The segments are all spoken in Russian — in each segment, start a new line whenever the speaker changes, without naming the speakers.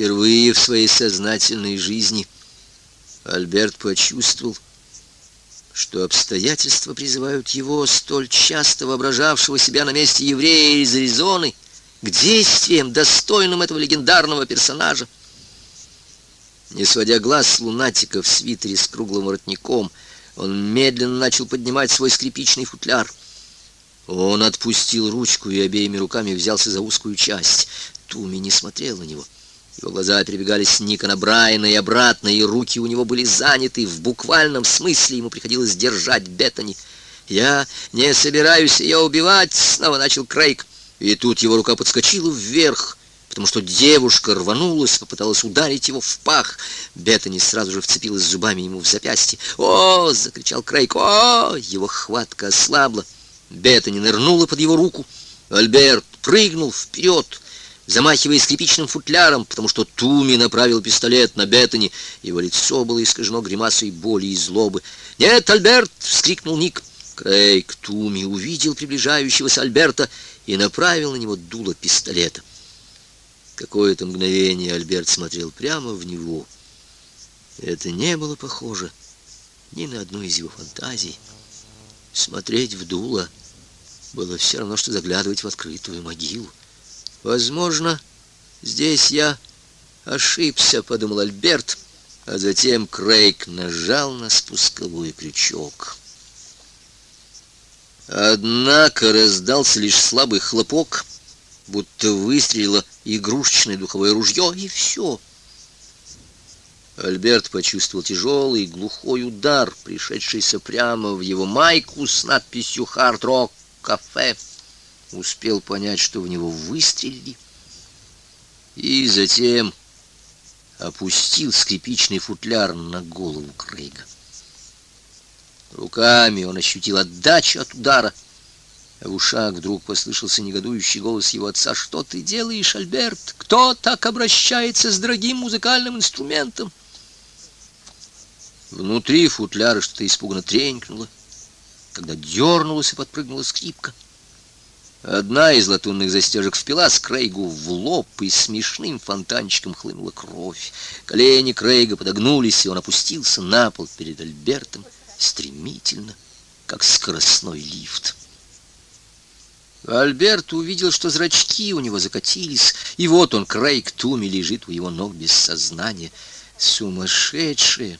Впервые в своей сознательной жизни Альберт почувствовал, что обстоятельства призывают его, столь часто воображавшего себя на месте еврея из Аризоны, к действиям, достойным этого легендарного персонажа. Не сводя глаз с лунатика в свитере с круглым воротником, он медленно начал поднимать свой скрипичный футляр. Он отпустил ручку и обеими руками взялся за узкую часть. Туми не смотрел на него. Его глаза перебегали с Ника на Брайана и обратно, и руки у него были заняты. В буквальном смысле ему приходилось держать Беттани. «Я не собираюсь ее убивать», — снова начал Крейг. И тут его рука подскочила вверх, потому что девушка рванулась, попыталась ударить его в пах. Беттани сразу же вцепилась зубами ему в запястье. «О!» — закричал Крейг. «О!» Его хватка ослабла. Беттани нырнула под его руку. Альберт прыгнул вперед, замахивая скрипичным футляром, потому что Туми направил пистолет на Беттани. Его лицо было искажено гримасой боли и злобы. «Нет, Альберт!» — вскрикнул Ник. Крейг Туми увидел приближающегося Альберта и направил на него дуло пистолета. Какое-то мгновение Альберт смотрел прямо в него. Это не было похоже ни на одну из его фантазий. Смотреть в дуло было все равно, что заглядывать в открытую могилу. Возможно, здесь я ошибся, подумал Альберт, а затем Крейг нажал на спусковой крючок. Однако раздался лишь слабый хлопок, будто выстрелило игрушечное духовое ружье, и все. Альберт почувствовал тяжелый глухой удар, пришедшийся прямо в его майку с надписью «Хард Рок Кафе». Успел понять, что в него выстрелили, и затем опустил скрипичный футляр на голову Крейга. Руками он ощутил отдачу от удара, а в ушах вдруг послышался негодующий голос его отца. «Что ты делаешь, Альберт? Кто так обращается с дорогим музыкальным инструментом?» Внутри футляра что-то испуганно тренькнуло, когда дернулась и подпрыгнула скрипка. Одна из латунных застежек впилась Крейгу в лоб, и смешным фонтанчиком хлынула кровь. Колени Крейга подогнулись, и он опустился на пол перед Альбертом стремительно, как скоростной лифт. Альберт увидел, что зрачки у него закатились, и вот он, Крейг Туми, лежит у его ног без сознания. Сумасшедшая,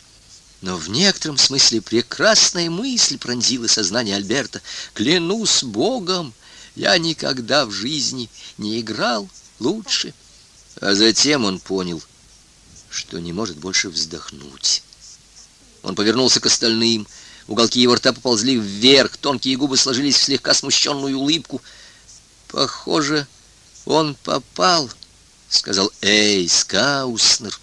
но в некотором смысле прекрасная мысль пронзила сознание Альберта. «Клянусь Богом, я никогда в жизни не играл лучше». А затем он понял, что не может больше вздохнуть. Он повернулся к остальным. Уголки его рта поползли вверх, тонкие губы сложились в слегка смущенную улыбку. «Похоже, он попал», — сказал Эйс Кауснер.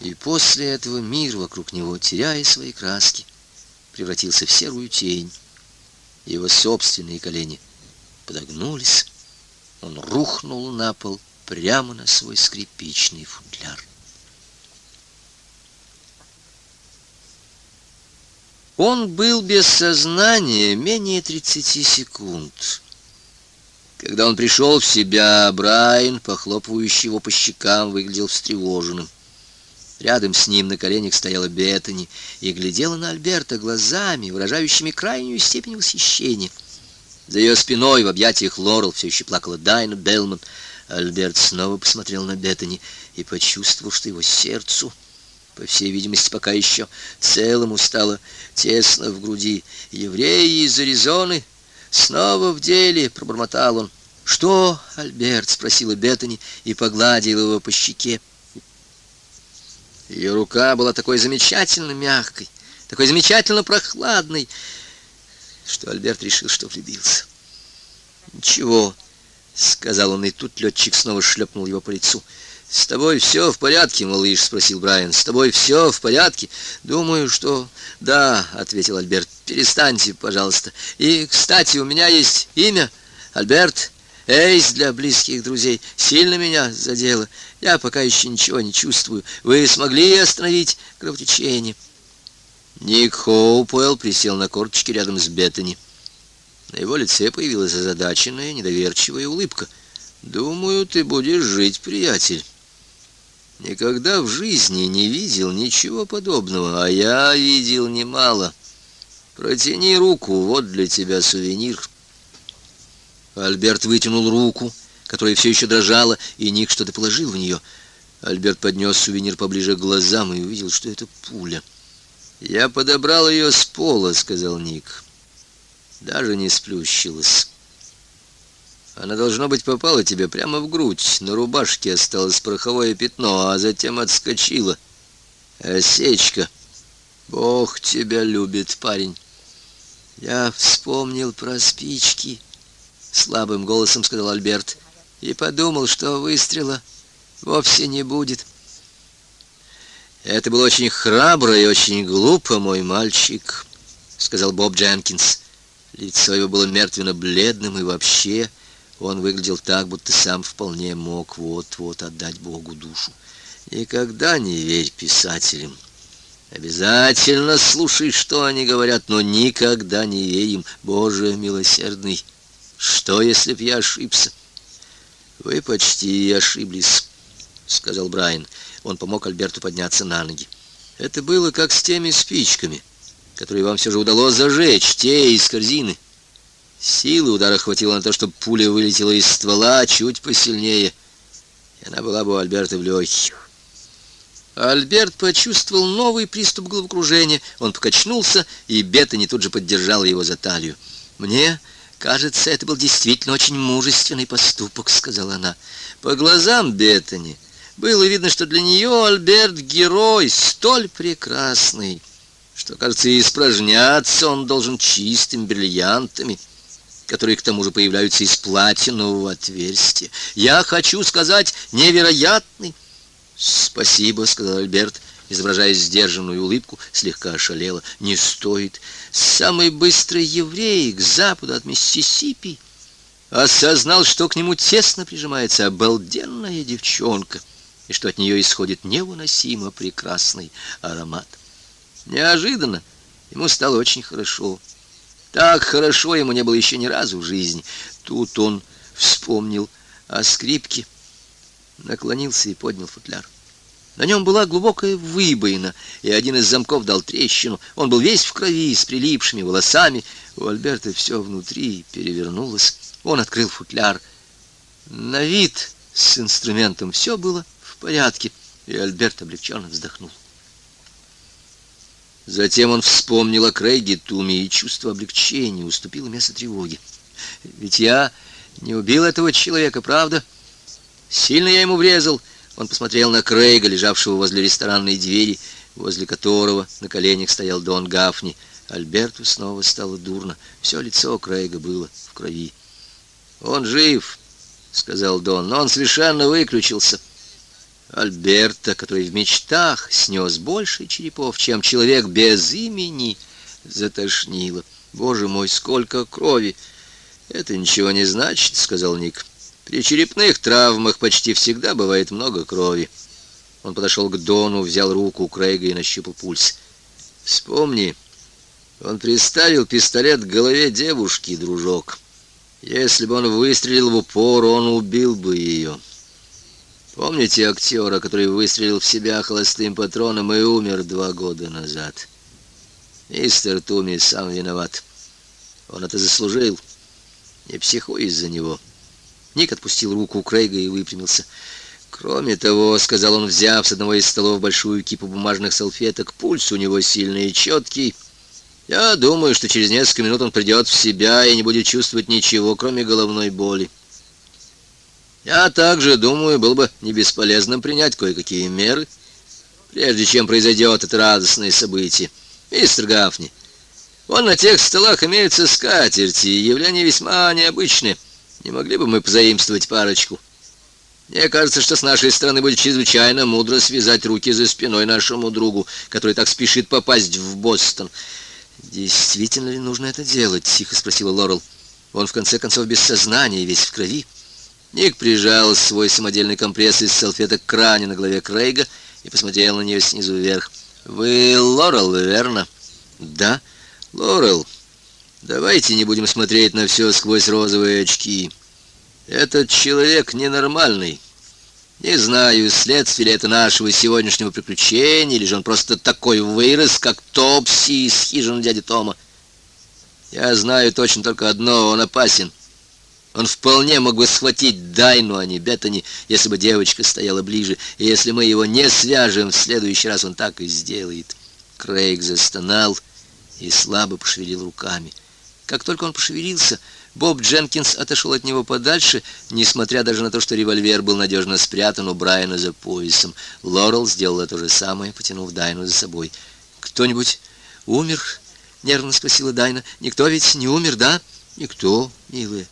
И после этого мир вокруг него, теряя свои краски, превратился в серую тень. Его собственные колени подогнулись. Он рухнул на пол прямо на свой скрипичный футляр. Он был без сознания менее 30 секунд. Когда он пришел в себя, Брайан, похлопывающий его по щекам, выглядел встревоженным. Рядом с ним на коленях стояла Беттани и глядела на Альберта глазами, выражающими крайнюю степень восхищения. За ее спиной в объятиях Лорел все еще плакала Дайна Белман. Альберт снова посмотрел на Беттани и почувствовал, что его сердцу по всей видимости, пока еще целому стало тесно в груди. «Евреи из Аризоны снова в деле!» — пробормотал он. «Что?» — Альберт спросила Беттани и погладила его по щеке. Ее рука была такой замечательно мягкой, такой замечательно прохладной, что Альберт решил, что влюбился. «Ничего», — сказал он, и тут летчик снова шлепнул его по лицу. «С тобой все в порядке, малыш?» — спросил Брайан. «С тобой все в порядке?» «Думаю, что...» «Да», — ответил Альберт. «Перестаньте, пожалуйста. И, кстати, у меня есть имя. Альберт Эйс для близких друзей. Сильно меня задело. Я пока еще ничего не чувствую. Вы смогли остановить кровотечение?» Ник Хоупуэлл присел на корточки рядом с Беттани. На его лице появилась озадаченная, недоверчивая улыбка. «Думаю, ты будешь жить, приятель». Никогда в жизни не видел ничего подобного, а я видел немало. Протяни руку, вот для тебя сувенир. Альберт вытянул руку, которая все еще дрожала, и Ник что-то положил в нее. Альберт поднес сувенир поближе к глазам и увидел, что это пуля. «Я подобрал ее с пола», — сказал Ник. «Даже не сплющилась». Она, должно быть, попала тебе прямо в грудь. На рубашке осталось пороховое пятно, а затем отскочила. Осечка. Бог тебя любит, парень. Я вспомнил про спички, слабым голосом сказал Альберт, и подумал, что выстрела вовсе не будет. Это было очень храбро и очень глупо, мой мальчик, сказал Боб Дженкинс. Лицо его было мертвенно-бледным и вообще он выглядел так, будто сам вполне мог вот-вот отдать Богу душу. Никогда не верь писателям. Обязательно слушай, что они говорят, но никогда не верь им. Боже милосердный, что, если б я ошибся? Вы почти ошиблись, сказал Брайан. Он помог Альберту подняться на ноги. Это было как с теми спичками, которые вам все же удалось зажечь, те из корзины. Силы удара хватило на то, чтобы пуля вылетела из ствола чуть посильнее, и она была бы у Альберта в легких. Альберт почувствовал новый приступ головокружения. Он покачнулся, и Беттани тут же поддержала его за талию. «Мне кажется, это был действительно очень мужественный поступок», — сказала она. По глазам Беттани было видно, что для нее Альберт — герой, столь прекрасный, что, кажется, испражняться он должен чистыми бриллиантами которые к тому же появляются из платинового отверстия. Я хочу сказать, невероятный. Спасибо, сказал Альберт, изображая сдержанную улыбку, слегка ошалела. Не стоит. Самый быстрый еврей к западу от Миссисипи осознал, что к нему тесно прижимается обалденная девчонка, и что от нее исходит невыносимо прекрасный аромат. Неожиданно ему стало очень хорошо. Так хорошо ему не было еще ни разу в жизни. Тут он вспомнил о скрипке, наклонился и поднял футляр. На нем была глубокая выбоина, и один из замков дал трещину. Он был весь в крови, с прилипшими волосами. У Альберта все внутри перевернулось. Он открыл футляр. На вид с инструментом все было порядке, и Альберт облегченно вздохнул. Затем он вспомнил о Крейге Туме, и чувство облегчения уступило место тревоге. «Ведь я не убил этого человека, правда? Сильно я ему врезал». Он посмотрел на Крейга, лежавшего возле ресторанной двери, возле которого на коленях стоял Дон Гафни. Альберту снова стало дурно. Все лицо Крейга было в крови. «Он жив», — сказал Дон, — «но он совершенно выключился». Альберта, который в мечтах снес больше черепов, чем человек без имени, затошнило. «Боже мой, сколько крови!» «Это ничего не значит», — сказал Ник. «При черепных травмах почти всегда бывает много крови». Он подошел к Дону, взял руку у Крейга и нащупал пульс. «Вспомни, он приставил пистолет к голове девушки, дружок. Если бы он выстрелил в упор, он убил бы ее». Помните актера, который выстрелил в себя холостым патроном и умер два года назад? Мистер Туми сам виноват. Он это заслужил. Не психуй из-за него. Ник отпустил руку Крейга и выпрямился. Кроме того, сказал он, взяв с одного из столов большую кипу бумажных салфеток, пульс у него сильный и четкий. Я думаю, что через несколько минут он придет в себя и не будет чувствовать ничего, кроме головной боли. Я также думаю, было бы не бесполезно принять кое-какие меры, прежде чем произойдет это радостное событие. Мистер Гафни, вон на тех столах имеются скатерти, явления весьма необычные. Не могли бы мы позаимствовать парочку? Мне кажется, что с нашей стороны будет чрезвычайно мудро связать руки за спиной нашему другу, который так спешит попасть в Бостон. «Действительно ли нужно это делать?» — тихо спросила Лорел. «Он, в конце концов, без сознания, весь в крови». Ник прижал свой самодельный компресс из салфеток к ране на голове Крейга и посмотрел на нее снизу вверх. «Вы Лорел, верно?» «Да, Лорел. Давайте не будем смотреть на все сквозь розовые очки. Этот человек ненормальный. Не знаю, следствие ли это нашего сегодняшнего приключения, или же он просто такой вырос, как Топси из хижины дяди Тома. Я знаю точно только одно, он опасен. Он вполне мог бы схватить Дайну, а не Беттани, если бы девочка стояла ближе. И если мы его не свяжем, в следующий раз он так и сделает. Крейг застонал и слабо пошевелил руками. Как только он пошевелился, Боб Дженкинс отошел от него подальше, несмотря даже на то, что револьвер был надежно спрятан у Брайана за поясом. Лорел сделала то же самое, потянув Дайну за собой. «Кто-нибудь умер?» — нервно спросила Дайна. «Никто ведь не умер, да?» «Никто, милая.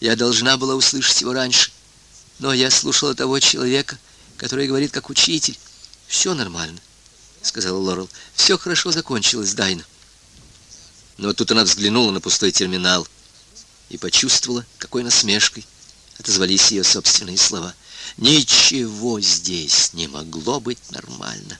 Я должна была услышать его раньше. Но я слушала того человека, который говорит как учитель. Все нормально», — сказала Лорел. «Все хорошо закончилось, Дайна». Но тут она взглянула на пустой терминал и почувствовала, какой насмешкой отозвались ее собственные слова. Ничего здесь не могло быть нормально.